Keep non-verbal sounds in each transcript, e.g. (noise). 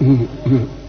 嗯嗯。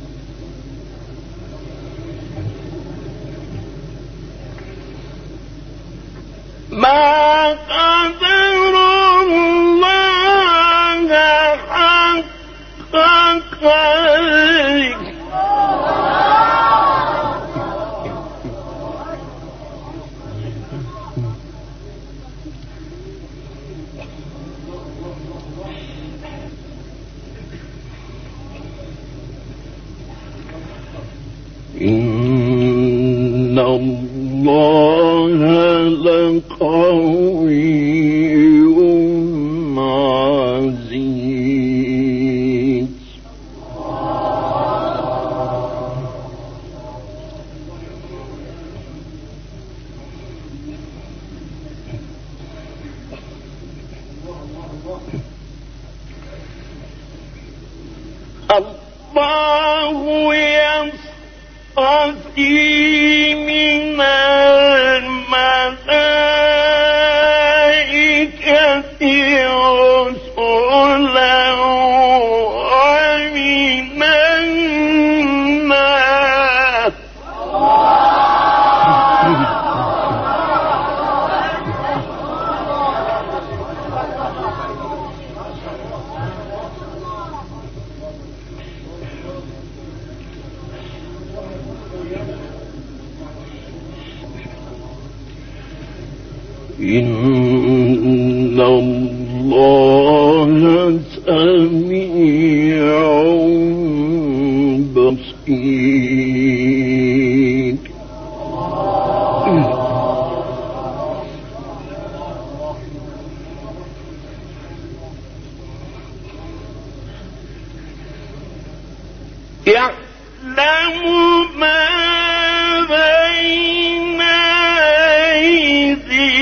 الله لقوي الله يصطفي سميع بصير يعلم ما بين أيديهم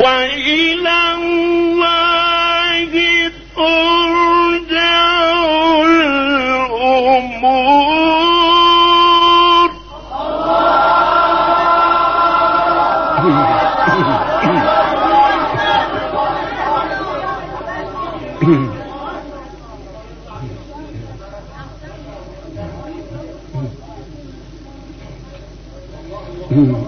وإلى الله ترجع الأمور (laughs) Mm-hmm.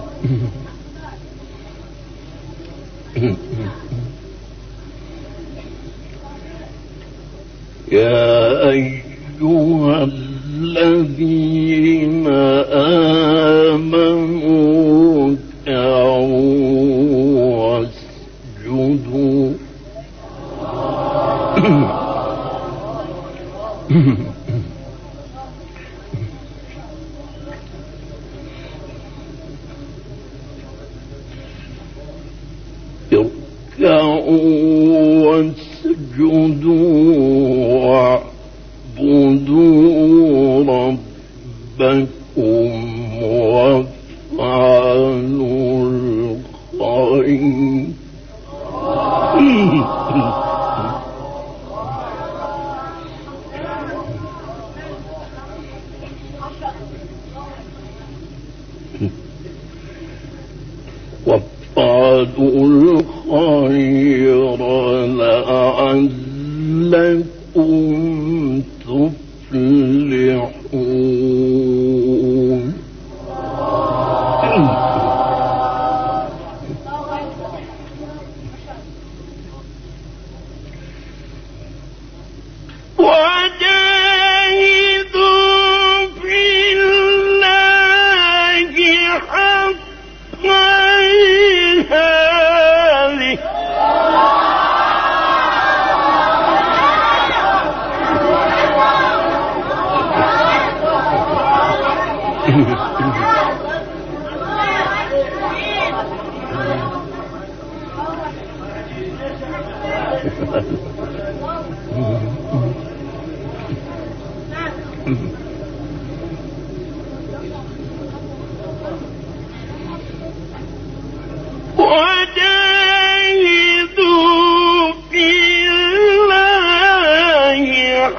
y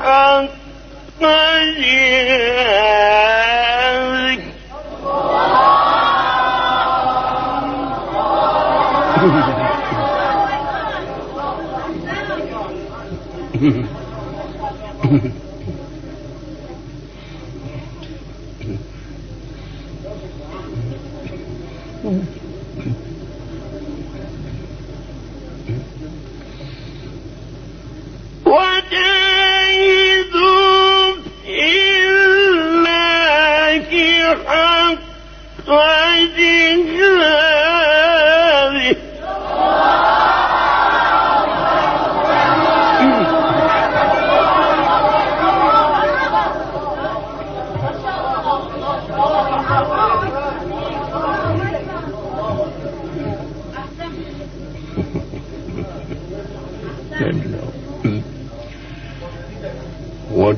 安安夜，我。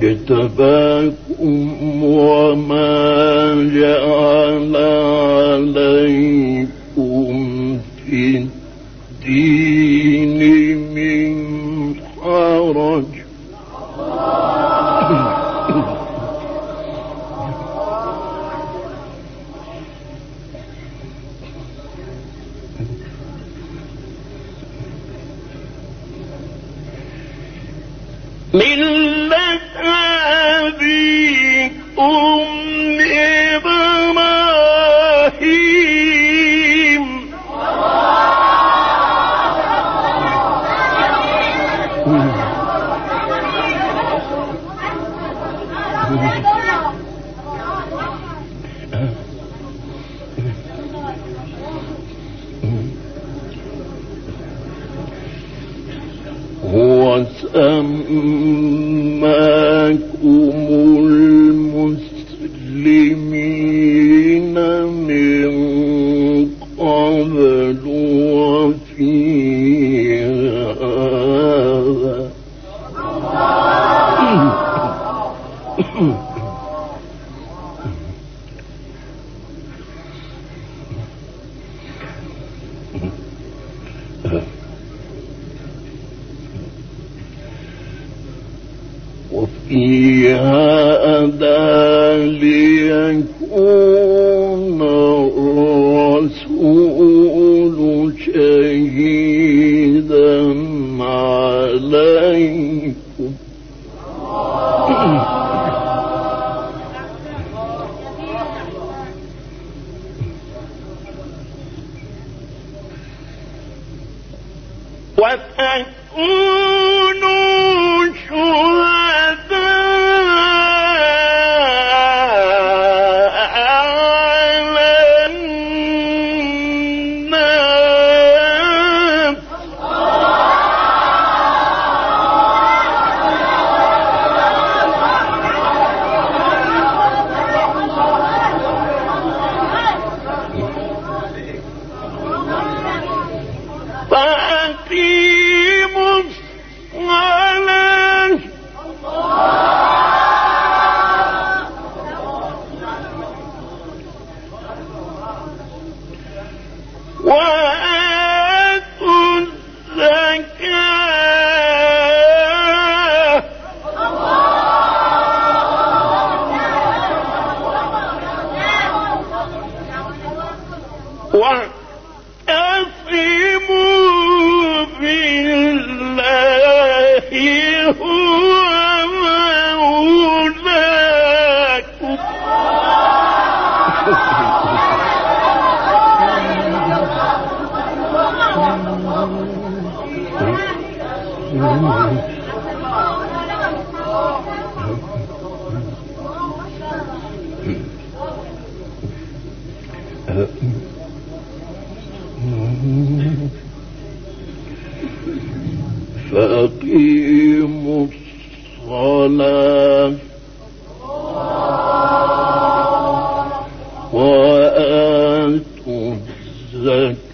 واجتباكم وما جعل عليكم في الدين من حرج. فيها أدى ليكون الرسول شهيدا عليكم. وتكونوا فأقيموا الصلاة وآتوا الزكاة